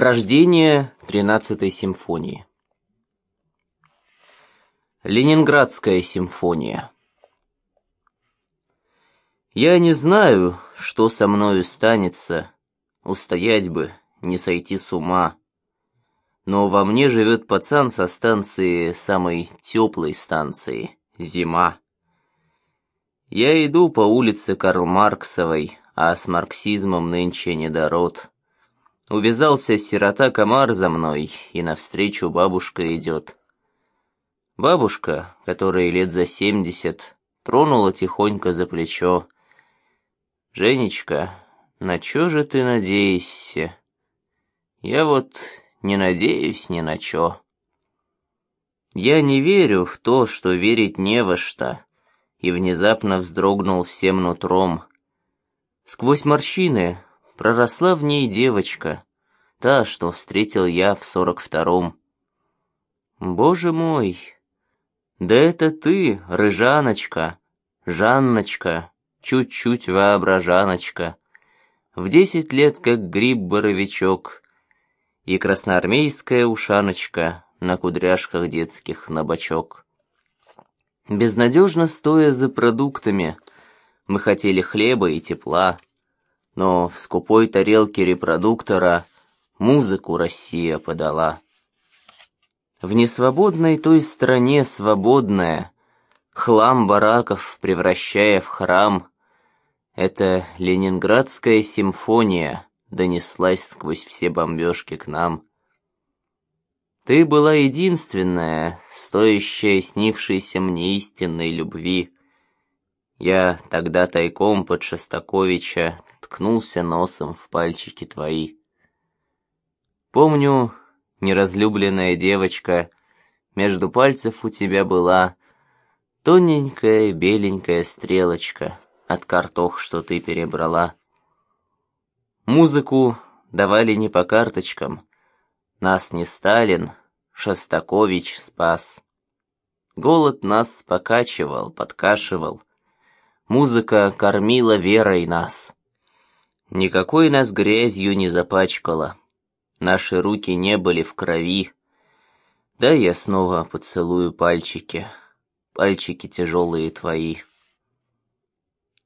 Рождение 13-й симфонии. Ленинградская симфония. Я не знаю, что со мною станется, устоять бы, не сойти с ума. Но во мне живет пацан со станции, самой теплой станции, зима. Я иду по улице Карл Марксовой, а с марксизмом нынче недород. Увязался сирота комар за мной, и навстречу бабушка идет. Бабушка, которой лет за семьдесят, тронула тихонько за плечо. «Женечка, на чё же ты надеешься?» «Я вот не надеюсь ни на чё». Я не верю в то, что верить не во что, и внезапно вздрогнул всем нутром. Сквозь морщины проросла в ней девочка, та, что встретил я в сорок втором. Боже мой, да это ты, рыжаночка, Жанночка, чуть-чуть воображаночка, в десять лет как гриб-боровичок, и красноармейская ушаночка на кудряшках детских на бочок. Безнадежно стоя за продуктами, мы хотели хлеба и тепла, но в скупой тарелке репродуктора музыку Россия подала. В несвободной той стране свободная, хлам бараков превращая в храм, эта ленинградская симфония донеслась сквозь все бомбежки к нам. Ты была единственная, стоящая снившейся мне истинной любви, я тогда тайком под Шостаковича ткнулся носом в пальчики твои. Помню, неразлюбленная девочка, между пальцев у тебя была тоненькая беленькая стрелочка от картох, что ты перебрала. Музыку давали не по карточкам, нас не Сталин, Шостакович спас. Голод нас покачивал, подкашивал, Музыка кормила верой нас. Никакой нас грязью не запачкала. Наши руки не были в крови. Да я снова поцелую пальчики. Пальчики тяжелые твои.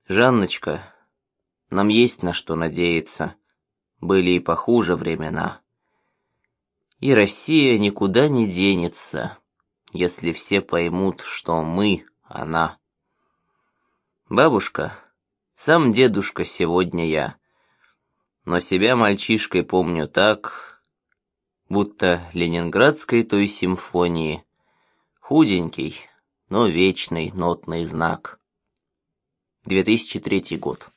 Жанночка, нам есть на что надеяться. Были и похуже времена. И Россия никуда не денется, если все поймут, что мы — она. Бабушка, сам дедушка сегодня я. Но себя мальчишкой помню так, будто ленинградской той симфонии. Худенький, но вечный нотный знак. 2003 год.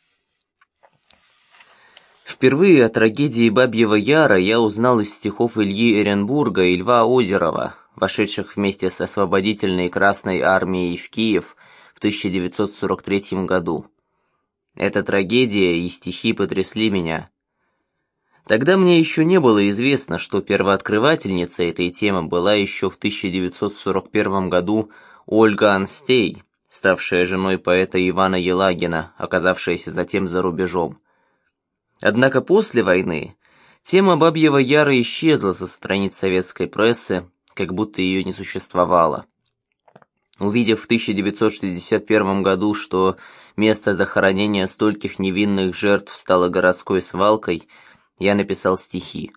Впервые о трагедии Бабьего Яра я узнал из стихов Ильи Эренбурга и Льва Озерова, вошедших вместе с освободительной Красной Армией в Киев в 1943 году. Эта трагедия и стихи потрясли меня. Тогда мне еще не было известно, что первооткрывательницей этой темы была еще в 1941 году Ольга Анстей, ставшая женой поэта Ивана Елагина, оказавшаяся затем за рубежом. Однако после войны тема Бабьего Яра исчезла со страниц советской прессы, как будто ее не существовало. Увидев в 1961 году, что место захоронения стольких невинных жертв стало городской свалкой, я написал стихи.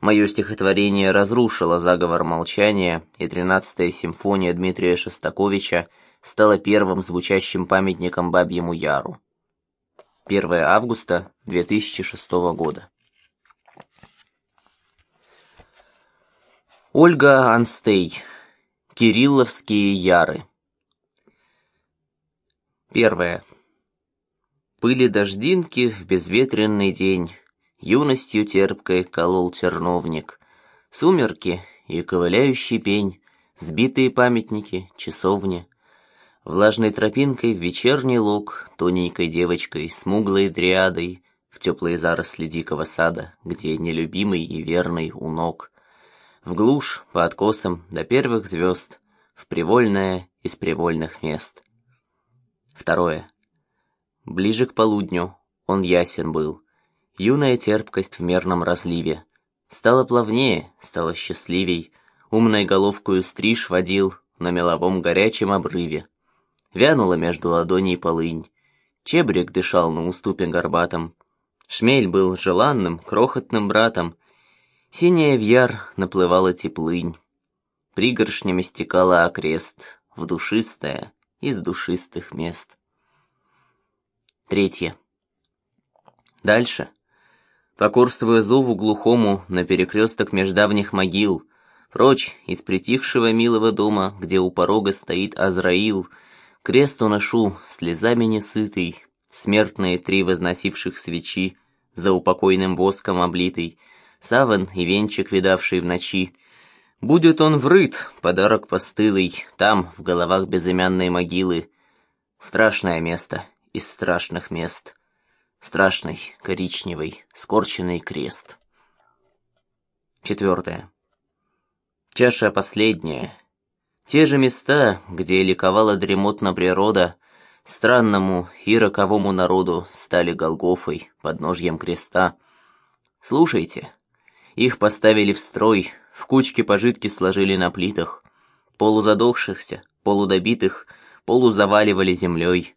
Мое стихотворение разрушило заговор молчания, и тринадцатая симфония Дмитрия Шостаковича стала первым звучащим памятником Бабьему Яру. 1 августа 2006 года. Ольга Анстей Кирилловские яры. Первое. Пыли дождинки в безветренный день, Юностью терпкой колол терновник, Сумерки и ковыляющий пень, Сбитые памятники, часовни, Влажной тропинкой вечерний лог, Тоненькой девочкой, смуглой дриадой, В теплые заросли дикого сада, Где нелюбимый и верный у ног, в глушь, по откосам, до первых звезд, в привольное из привольных мест. Второе. Ближе к полудню он ясен был, юная терпкость в мерном разливе, Стало плавнее, стало счастливей, умной головкою стриж водил на меловом горячем обрыве. Вянула между ладоней полынь, чебрик дышал на уступе горбатом, шмель был желанным, крохотным братом, синяя вьяр наплывала теплынь, пригоршнями стекала окрест в душистое из душистых мест. Третье. Дальше, покорствуя зову глухому на перекресток междавних могил, прочь из притихшего милого дома, где у порога стоит Азраил, крест уношу, слезами несытый, смертные три возносивших свечи, за упокойным воском облитый, саван и венчик, видавший в ночи. Будет он врыт, подарок постылый, там, в головах безымянной могилы. Страшное место из страшных мест — Страшный, коричневый, скорченный крест. Четвертое. Чаша последняя. Те же места, где ликовала дремотна природа, странному и роковому народу стали Голгофой, подножьем креста. Слушайте. Их поставили в строй, в кучки пожитки сложили на плитах. Полузадохшихся, полудобитых, полузаваливали землей.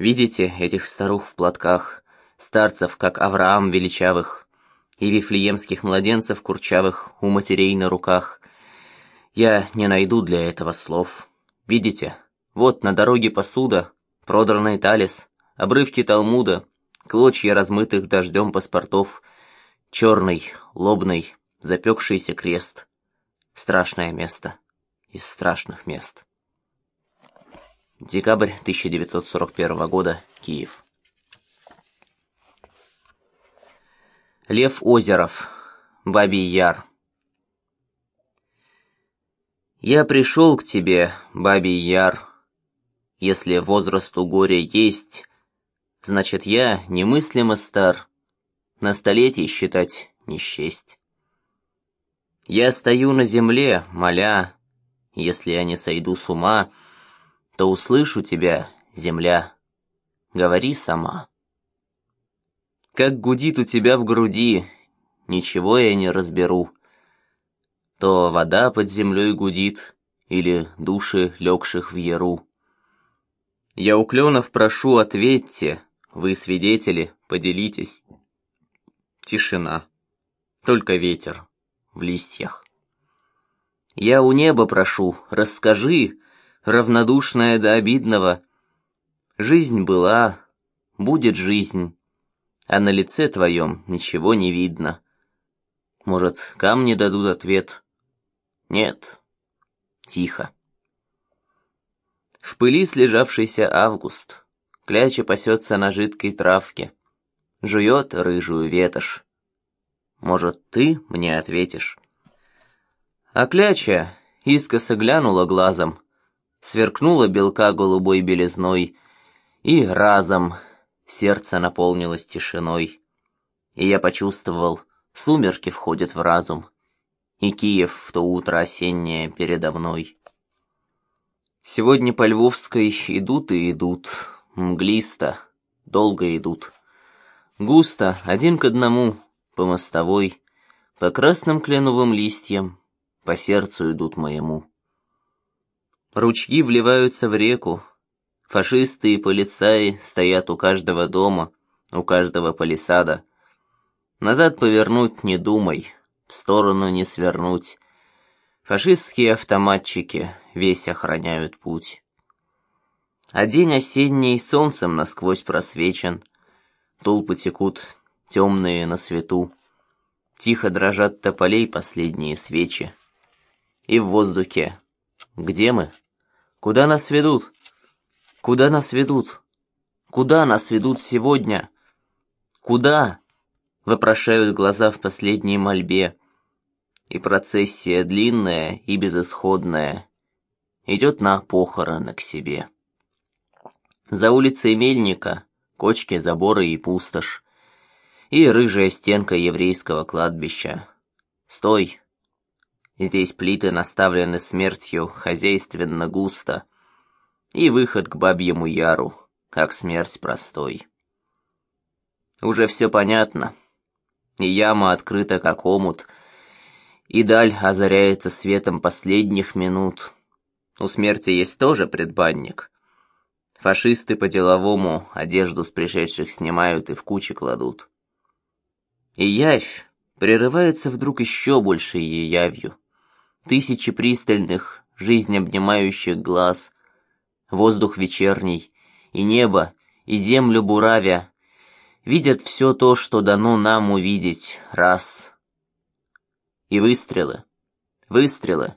Видите этих старух в платках, старцев, как Авраам величавых, и вифлеемских младенцев курчавых у матерей на руках. Я не найду для этого слов. Видите, вот на дороге посуда, продранный талис, обрывки Талмуда, клочья размытых дождем паспортов, черный, лобный, запекшийся крест. Страшное место из страшных мест. Декабрь 1941 года, Киев. Лев Озеров, Бабий Яр. Я пришел к тебе, Бабий Яр. Если возрасту горя есть, значит я немыслимо стар, на столетий считать не счесть. Я стою на земле, моля, если я не сойду с ума, то услышу тебя, земля. Говори сама. Как гудит у тебя в груди, ничего я не разберу. То вода под землей гудит, или души, легших в яру. Я у кленов прошу, ответьте, вы свидетели, поделитесь. Тишина, только ветер в листьях. Я у неба прошу, расскажи, равнодушная до обидного. Жизнь была, будет жизнь, а на лице твоем ничего не видно. Может, камни дадут ответ? Нет. Тихо. В пыли слежавшийся август, кляча пасется на жидкой травке, жует рыжую ветошь. Может, ты мне ответишь? А кляча искоса глянула глазом, сверкнула белка голубой белизной, и разом сердце наполнилось тишиной. И я почувствовал, сумерки входят в разум, и Киев в то утро осеннее передо мной. Сегодня по Львовской идут и идут, мглисто, долго идут. Густо, один к одному, по мостовой, по красным кленовым листьям, по сердцу идут моему. Ручьи вливаются в реку. Фашисты и полицаи стоят у каждого дома, у каждого палисада. Назад повернуть не думай, в сторону не свернуть. Фашистские автоматчики весь охраняют путь. А день осенний солнцем насквозь просвечен. Толпы текут, темные на свету. Тихо дрожат тополей последние свечи. И в воздухе где мы? Куда нас ведут? Куда нас ведут? Куда нас ведут сегодня? Куда? Вопрошают глаза в последней мольбе. И процессия длинная и безысходная идет на похороны к себе. За улицей Мельника кочки, заборы и пустошь. И рыжая стенка еврейского кладбища. Стой, Здесь плиты наставлены смертью хозяйственно густо. И выход к бабьему яру, как смерть простой. Уже все понятно. и яма открыта как омут, и даль озаряется светом последних минут. У смерти есть тоже предбанник. Фашисты по-деловому одежду с пришедших снимают и в кучи кладут. И явь прерывается вдруг еще большей явью. Тысячи пристальных, жизнь обнимающих глаз, воздух вечерний, и небо, и землю буравя, видят все то, что дано нам увидеть раз. И выстрелы, выстрелы,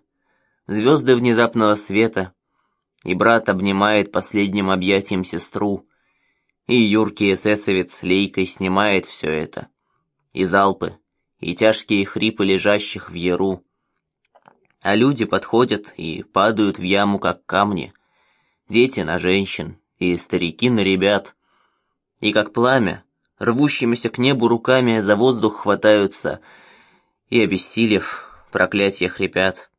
звезды внезапного света, и брат обнимает последним объятием сестру, и юркий эсэсовец лейкой снимает все это, и залпы, и тяжкие хрипы лежащих в яру, а люди подходят и падают в яму, как камни, дети на женщин и старики на ребят, и как пламя, рвущимися к небу руками за воздух хватаются, и, обессилев, проклятья хрипят.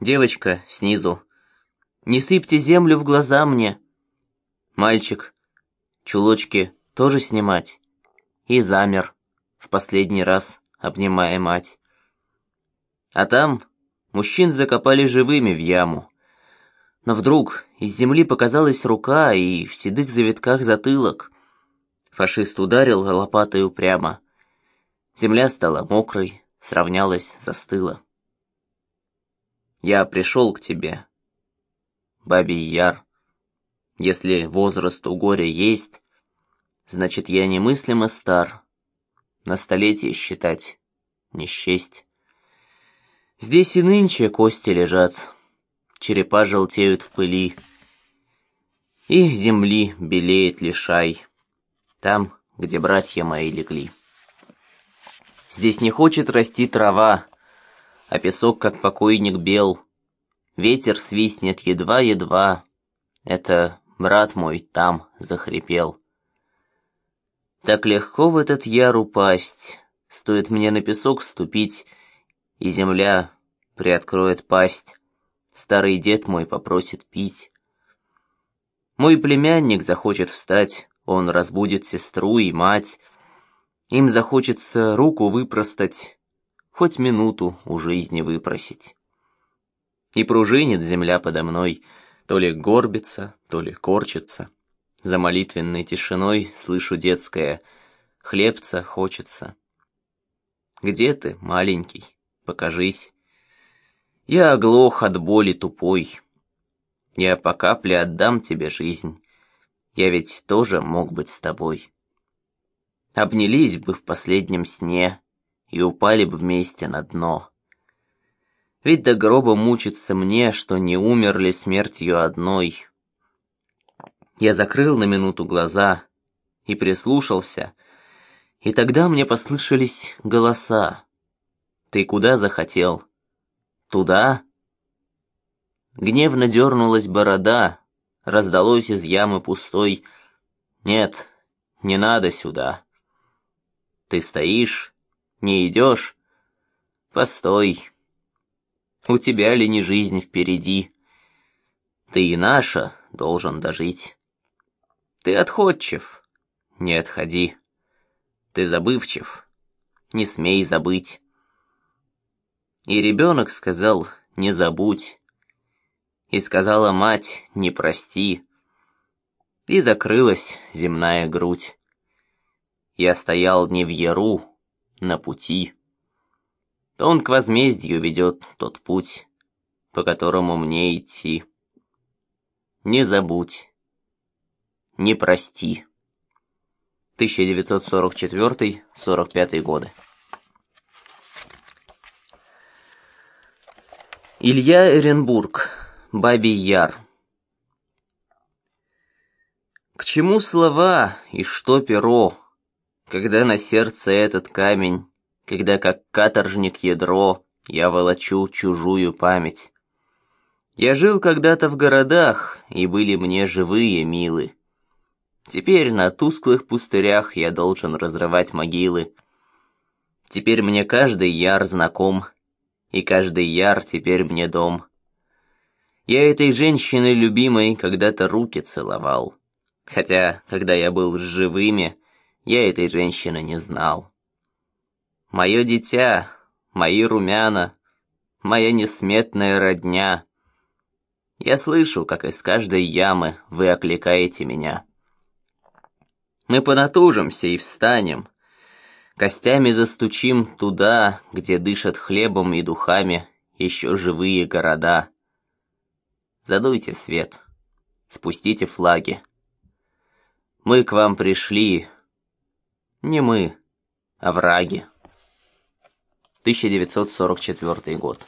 Девочка снизу. «Не сыпьте землю в глаза мне!» Мальчик. Чулочки тоже снимать. И замер, в последний раз обнимая мать. А там мужчин закопали живыми в яму. Но вдруг из земли показалась рука и в седых завитках затылок. Фашист ударил лопатой упрямо. Земля стала мокрой, сравнялась, застыла. Я пришел к тебе, бабий яр. Если возраст у горя есть, значит, я немыслимо стар. На столетие считать не счесть. Здесь и нынче кости лежат, черепа желтеют в пыли, и земли белеет лишай, там, где братья мои легли. Здесь не хочет расти трава, а песок, как покойник, бел. Ветер свистнет едва-едва. Это брат мой там захрипел. Так легко в этот яр упасть, стоит мне на песок ступить, и земля приоткроет пасть. Старый дед мой попросит пить. Мой племянник захочет встать, он разбудит сестру и мать. Им захочется руку выпростать, хоть минуту у жизни выпросить. И пружинит земля подо мной, то ли горбится, то ли корчится. За молитвенной тишиной слышу детское «Хлебца хочется». Где ты, маленький? Покажись. Я оглох от боли тупой. Я по капле отдам тебе жизнь. Я ведь тоже мог быть с тобой. Обнялись бы в последнем сне, и упали бы вместе на дно. Ведь до гроба мучиться мне, что не умерли смертью одной. Я закрыл на минуту глаза и прислушался, и тогда мне послышались голоса. «Ты куда захотел?» «Туда?» Гневно дернулась борода, раздалось из ямы пустой. «Нет, не надо сюда». Ты стоишь, не идешь? Постой. У тебя ли не жизнь впереди? Ты и наша должен дожить. Ты отходчив, не отходи. Ты забывчив, не смей забыть. И ребенок сказал «не забудь». И сказала мать «не прости». И закрылась земная грудь. Я стоял не в яру, на пути. То он к возмездию ведет тот путь, по которому мне идти. Не забудь, не прости. 1944-45 годы. Илья Эренбург, Бабий Яр. К чему слова и что перо? Когда на сердце этот камень, когда как каторжник ядро я волочу чужую память. Я жил когда-то в городах, и были мне живые милы. Теперь на тусклых пустырях я должен разрывать могилы. Теперь мне каждый яр знаком, и каждый яр теперь мне дом. Я этой женщиной любимой когда-то руки целовал. Хотя, когда я был с живыми, я этой женщины не знал. Мое дитя, мои румяна, моя несметная родня. Я слышу, как из каждой ямы вы окликаете меня. Мы понатужимся и встанем, костями застучим туда, где дышат хлебом и духами еще живые города. Задуйте свет, спустите флаги. Мы к вам пришли, не мы, а враги. 1944 год.